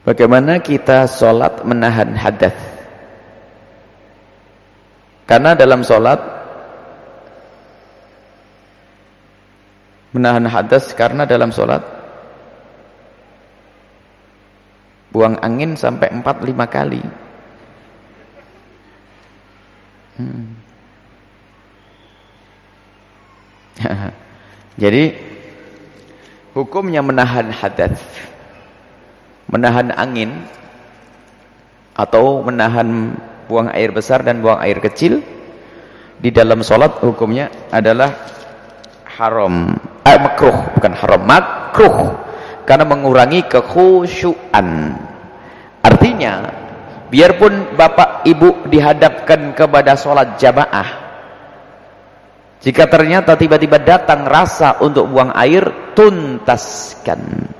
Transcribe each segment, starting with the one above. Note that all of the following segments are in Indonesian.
Bagaimana kita sholat menahan hadas? Karena dalam sholat menahan hadas karena dalam sholat buang angin sampai 4-5 kali. Hmm. Jadi hukumnya menahan hadas menahan angin atau menahan buang air besar dan buang air kecil di dalam sholat hukumnya adalah haram. Eh, makruh bukan haram makruh. Karena mengurangi kekhusyuan. Artinya biarpun bapak ibu dihadapkan kepada sholat jamaah jika ternyata tiba-tiba datang rasa untuk buang air tuntaskan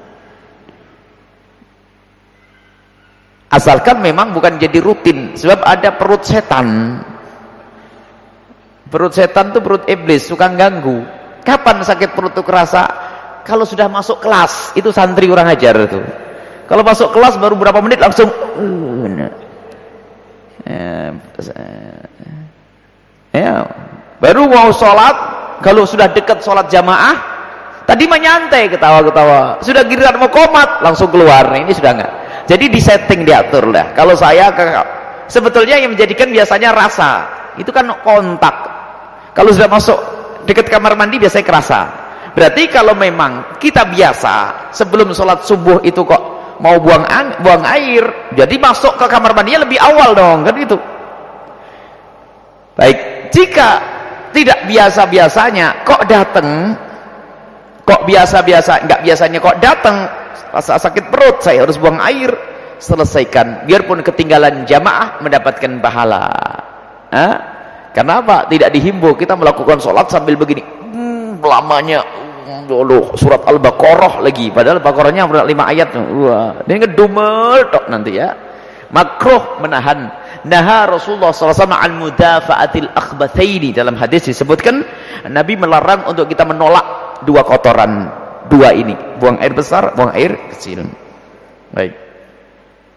Asalkan memang bukan jadi rutin. Sebab ada perut setan. Perut setan itu perut iblis, suka ganggu. Kapan sakit perut itu kerasa? Kalau sudah masuk kelas, itu santri orang ajar itu. Kalau masuk kelas baru berapa menit langsung ya, baru mau sholat kalau sudah dekat sholat jamaah tadi menyantai ketawa-ketawa sudah giliran mau komat langsung keluar nah, ini sudah enggak jadi disetting diatur lah. Kalau saya sebetulnya yang menjadikan biasanya rasa. Itu kan kontak. Kalau sudah masuk dekat kamar mandi biasanya kerasa. Berarti kalau memang kita biasa sebelum sholat subuh itu kok mau buang ang buang air, jadi masuk ke kamar mandinya lebih awal dong, kan itu. Baik, jika tidak biasa-biasanya kok datang kok biasa-biasa enggak biasanya kok datang rasa sakit perut saya harus buang air. Selesaikan. Biarpun ketinggalan jamaah mendapatkan pahala. Hah? kenapa tidak dihimbau kita melakukan sholat sambil begini. Hmm, lamanya dulu surat al-baqarah lagi. Padahal baqarahnya lima ayat. Wah ini ngedumel tok nanti ya. Makruh menahan. Naha Rasulullah SAW al mudafa'atil akhbathaini. Dalam hadis disebutkan Nabi melarang untuk kita menolak dua kotoran dua ini. Buang air besar buang air kecil. Baik.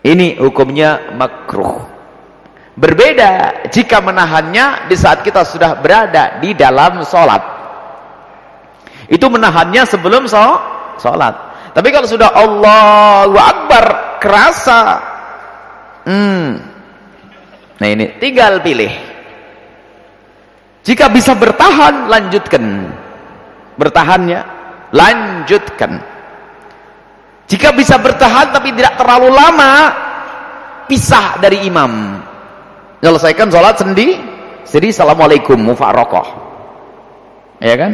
Ini hukumnya makruh. Berbeda jika menahannya di saat kita sudah berada di dalam sholat. Itu menahannya sebelum sholat. Tapi kalau sudah Allahu Akbar kerasa. Hmm, nah ini tinggal pilih. Jika bisa bertahan lanjutkan. Bertahannya lanjutkan. Jika bisa bertahan tapi tidak terlalu lama pisah dari imam. Selesaikan sholat sendiri jadi assalamualaikum mufarokoh ya kan?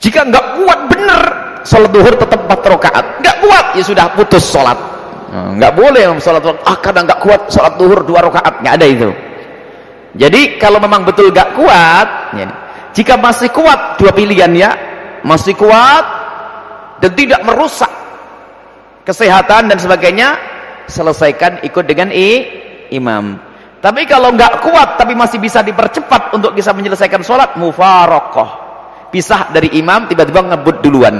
Jika nggak kuat bener sholat duhur tetap 4 rakaat. Nggak kuat ya sudah putus sholat nah, nggak boleh sholat ah kadang nggak kuat sholat duhur 2 rakaat. Nggak ada itu. Jadi kalau memang betul nggak kuat ya, jika masih kuat dua pilihan ya masih kuat dan tidak merusak kesehatan dan sebagainya selesaikan ikut dengan i, imam. Tapi kalau nggak kuat tapi masih bisa dipercepat untuk bisa menyelesaikan sholat mufarokoh. Pisah dari imam tiba-tiba ngebut duluan.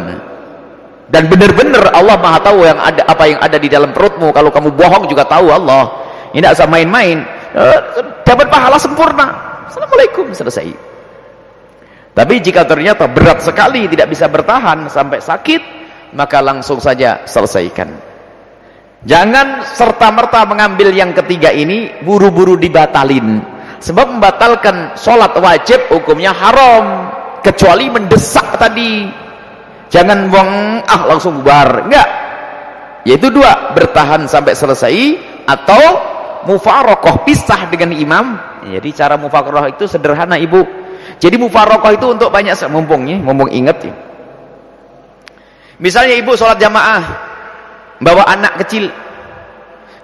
Dan benar-benar Allah maha tahu yang ada apa yang ada di dalam perutmu. Kalau kamu bohong juga tahu Allah. Ini tidak usah main-main. Eh, dapat pahala sempurna. Assalamualaikum selesai tapi jika ternyata berat sekali tidak bisa bertahan sampai sakit, maka langsung saja selesaikan. Jangan serta-merta mengambil yang ketiga ini buru-buru dibatalin. Sebab membatalkan sholat wajib hukumnya haram. Kecuali mendesak tadi. Jangan buang, ah langsung bubar. Enggak. Yaitu dua, bertahan sampai selesai atau mufarokoh pisah dengan imam. Jadi cara mufarokoh itu sederhana ibu jadi mufarokoh itu untuk banyak mumpung ya, mumpung ingat ya. Misalnya ibu sholat jamaah, bawa anak kecil,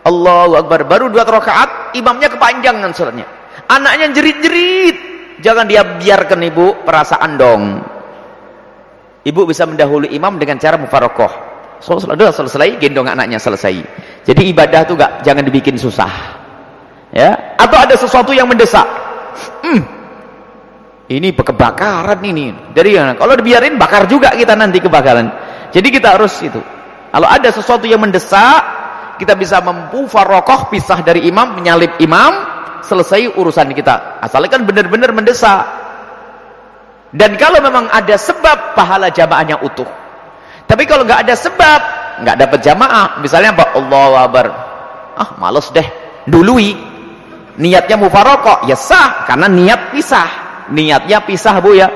Allahu Akbar, baru dua rakaat, imamnya kepanjangan sholatnya. Anaknya jerit-jerit, jangan dia biarkan ibu perasaan dong. Ibu bisa mendahului imam dengan cara mufarokoh. Sudah selesai, gendong anaknya selesai. Jadi ibadah itu gak jangan dibikin susah. Ya, atau ada sesuatu yang mendesak. Hmm, ini kebakaran ini dari kalau dibiarin bakar juga kita nanti kebakaran jadi kita harus itu Kalau ada sesuatu yang mendesak, kita bisa mampu farokoh pisah dari imam, menyalip imam, selesai urusan kita. Asalkan benar-benar mendesak. Dan kalau memang ada sebab, pahala jamaahnya utuh. Tapi kalau nggak ada sebab, nggak dapat jamaah. Misalnya apa? Allah wabar. Ah, males deh. Dului. Niatnya mufarokoh, ya sah. Karena niat pisah. Niatnya pisah bu ya.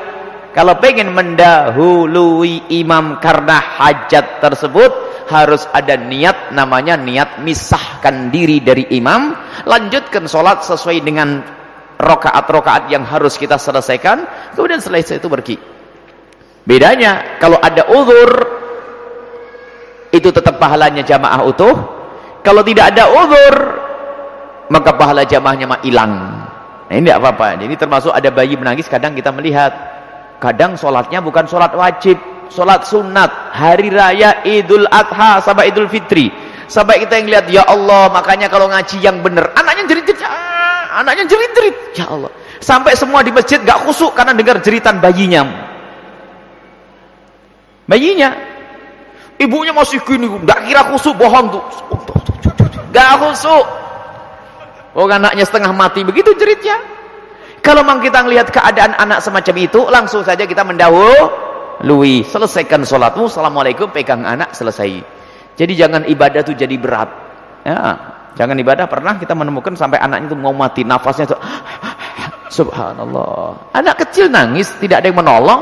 Kalau pengen mendahului imam karena hajat tersebut, harus ada niat namanya niat misahkan diri dari imam. Lanjutkan sholat sesuai dengan rokaat-rokaat yang harus kita selesaikan kemudian selesai itu pergi. Bedanya kalau ada uzur itu tetap pahalanya jamaah utuh. Kalau tidak ada uzur maka pahala jamaahnya mah hilang nah ini apa-apa jadi termasuk ada bayi menangis kadang kita melihat kadang sholatnya bukan sholat wajib sholat sunat, hari raya Idul Adha sampai Idul Fitri. Sampai kita yang lihat, ya Allah, makanya kalau ngaji yang benar, anaknya jerit-jerit, ah, anaknya jerit-jerit, ya Allah. Sampai semua di masjid gak khusuk karena dengar jeritan bayinya. Bayinya. Ibunya masih gini, gak kira khusuk, bohong tuh. Gak khusuk. Oh anaknya setengah mati, begitu jeritnya. Kalau memang kita melihat keadaan anak semacam itu, langsung saja kita mendahulu lui selesaikan sholatmu assalamualaikum pegang anak selesai. Jadi jangan ibadah itu jadi berat. Ya jangan ibadah. Pernah kita menemukan sampai anaknya itu mau mati nafasnya itu subhanallah. Anak kecil nangis tidak ada yang menolong.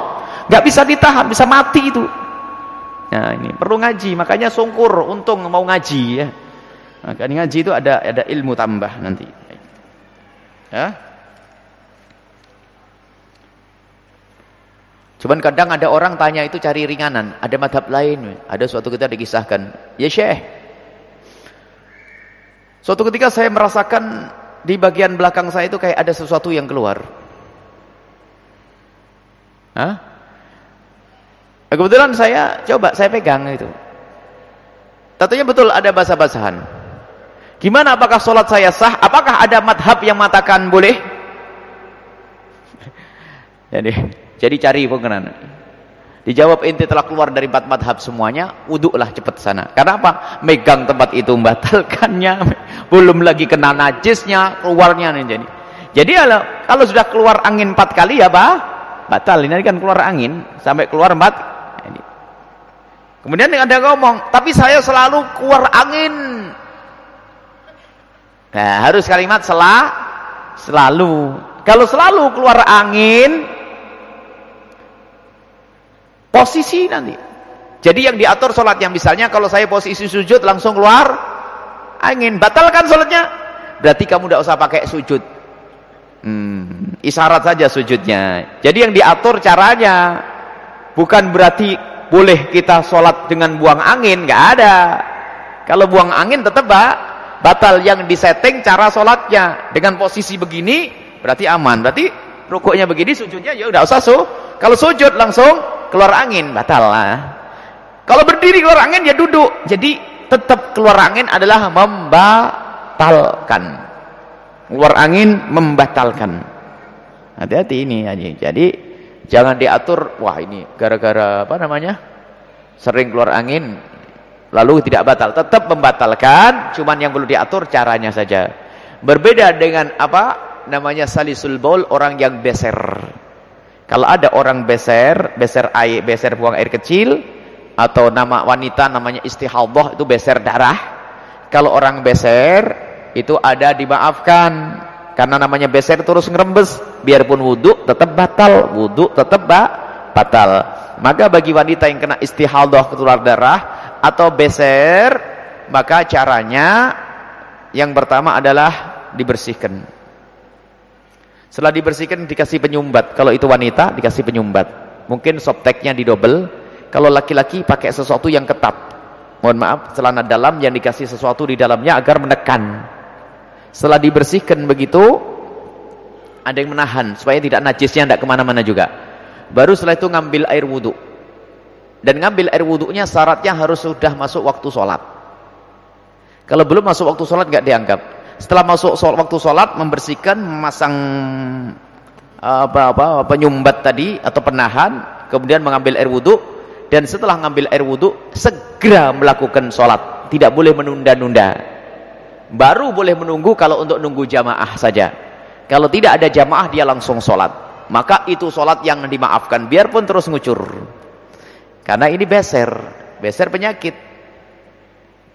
Nggak bisa ditahan bisa mati itu. Nah ini perlu ngaji makanya sungkur untung mau ngaji ya makanya ngaji itu ada ada ilmu tambah nanti ya Cuman kadang ada orang tanya itu cari ringanan. Ada madhab lain. Ada suatu ketika dikisahkan. Ya syekh. Suatu ketika saya merasakan di bagian belakang saya itu kayak ada sesuatu yang keluar. Hah? Nah, kebetulan saya coba, saya pegang itu. Tentunya betul ada basah-basahan. Gimana apakah sholat saya sah? Apakah ada madhab yang mengatakan boleh? Jadi jadi cari pengenan. Dijawab inti telah keluar dari empat madhab semuanya, wuduklah cepat sana. Karena apa? Megang tempat itu membatalkannya, belum lagi kena najisnya, keluarnya nih jadi. Jadi kalau, sudah keluar angin empat kali ya pak, batal. Ini kan keluar angin sampai keluar empat. Kemudian ada ngomong, tapi saya selalu keluar angin. Nah, harus kalimat selah, selalu. Kalau selalu keluar angin, posisi nanti. Jadi yang diatur sholat yang misalnya kalau saya posisi sujud langsung keluar angin. Batalkan sholatnya berarti kamu tidak usah pakai sujud. Hmm, isyarat saja sujudnya. Jadi yang diatur caranya bukan berarti boleh kita sholat dengan buang angin nggak ada. Kalau buang angin tetap pak batal yang disetting cara sholatnya dengan posisi begini berarti aman berarti rukuknya begini sujudnya ya udah usah so kalau sujud langsung keluar angin batal lah. Kalau berdiri keluar angin ya duduk. Jadi tetap keluar angin adalah membatalkan. Keluar angin membatalkan. Hati-hati ini Jadi jangan diatur wah ini gara-gara apa namanya? sering keluar angin lalu tidak batal. Tetap membatalkan, cuman yang perlu diatur caranya saja. Berbeda dengan apa? namanya salisul baul orang yang beser kalau ada orang beser, beser air, beser buang air kecil atau nama wanita namanya istihadhah itu beser darah. Kalau orang beser itu ada dimaafkan karena namanya beser terus ngerembes biarpun wudhu tetap batal wudhu tetap ba batal maka bagi wanita yang kena istihadhah keluar darah atau beser maka caranya yang pertama adalah dibersihkan setelah dibersihkan dikasih penyumbat. Kalau itu wanita dikasih penyumbat. Mungkin softteknya didobel. Kalau laki-laki pakai sesuatu yang ketat. Mohon maaf, celana dalam yang dikasih sesuatu di dalamnya agar menekan. Setelah dibersihkan begitu, ada yang menahan supaya tidak najisnya tidak ke mana-mana juga. Baru setelah itu ngambil air wudhu. Dan ngambil air wudhunya syaratnya harus sudah masuk waktu sholat. Kalau belum masuk waktu sholat nggak dianggap. Setelah masuk waktu sholat membersihkan memasang apa apa penyumbat tadi atau penahan kemudian mengambil air wudhu dan setelah ngambil air wudhu segera melakukan sholat. Tidak boleh menunda-nunda. Baru boleh menunggu kalau untuk nunggu jamaah saja. Kalau tidak ada jamaah dia langsung sholat. Maka itu sholat yang dimaafkan. Biarpun terus ngucur karena ini beser beser penyakit.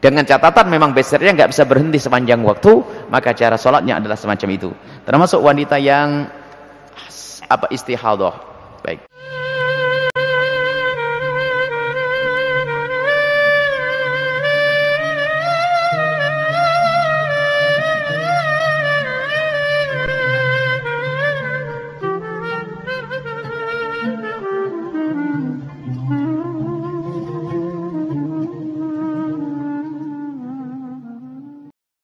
Dengan catatan memang besernya nggak bisa berhenti sepanjang waktu maka cara sholatnya adalah semacam itu. Termasuk wanita yang apa istihadah. Baik